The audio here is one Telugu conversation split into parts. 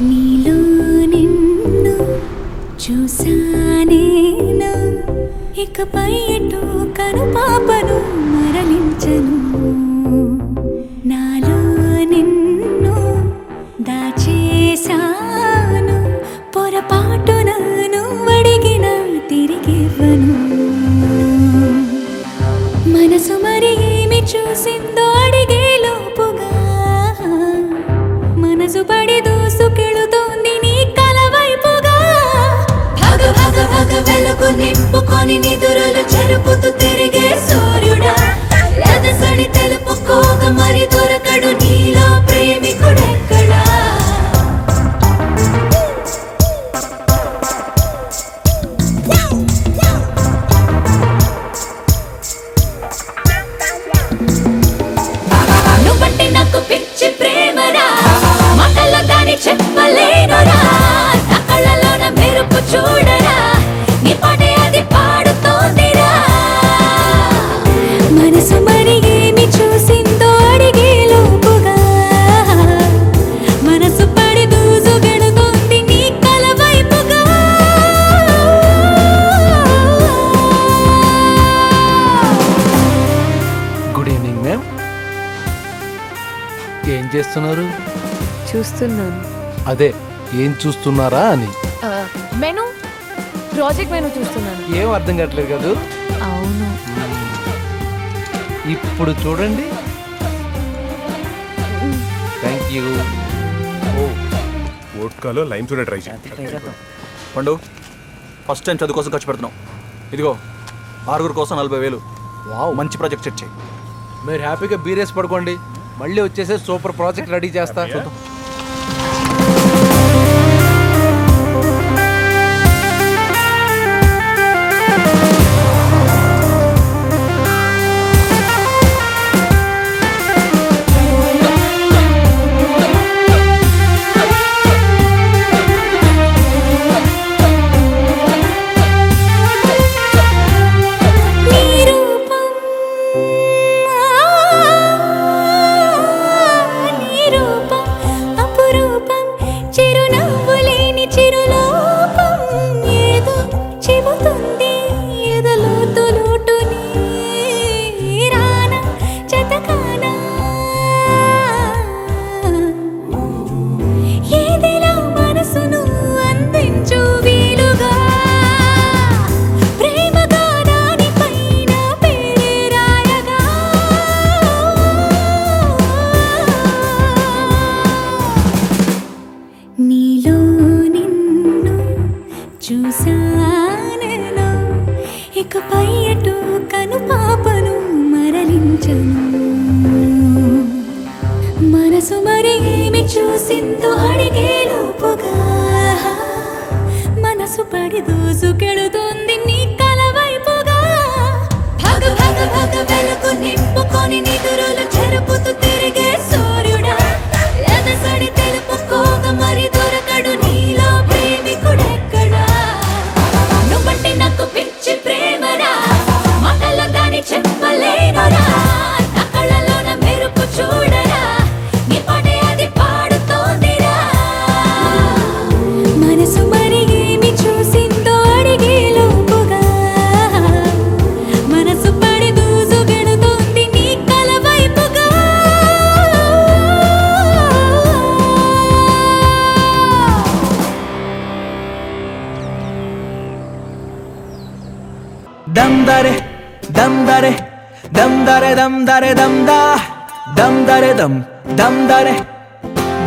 నీలో నిన్ను చూసానేను ఇకపై ఎటు కను పాపను కావాల్సిందో అడిగే లోపుగా మనసు పడి దూసుకెళుతోంది నీ కల వైపుగా భగ భగ భగ వెలుగు నింపుకొని నిదురలు చెరుపుతూ తిరిగే సూర్యుడా. చేస్తున్నారు? చూస్తున్నాను. అదే ఏం చూస్తున్నారా అని. మెను ప్రాజెక్ట్ మెను చూస్తున్నాను. ఏం అర్థం కావట్లేదు కదా? అవును. ఇప్పుడు చూడండి. థ్యాంక్ యూ వోడ్కాలో లైమ్ చూడ ట్రై పండు ఫస్ట్ టైం చదువు కోసం ఖర్చు పెడుతున్నాం ఇదిగో ఆరుగురు కోసం నలభై వేలు. వావ్. మంచి ప్రాజెక్ట్ సెట్ చేయి. మీరు హ్యాపీగా బీరేసి పడుకోండి. మళ్ళీ వచ్చేసే సూపర్ ప్రాజెక్ట్ రెడీ చేస్తా. చూద్దాం. ఇకపై అటు కను పాపను మరలించను. మనసు మరి ఏమి చూసిందో అడిగే दम दरे दम दरे दम दरे दम दा दम दरे दम दम दरे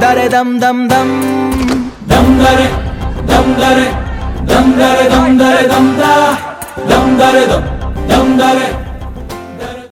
दरे दम दम दम दम दरे दम दरे दम दरे दम दरे दम दा दम दरे दम दम दरे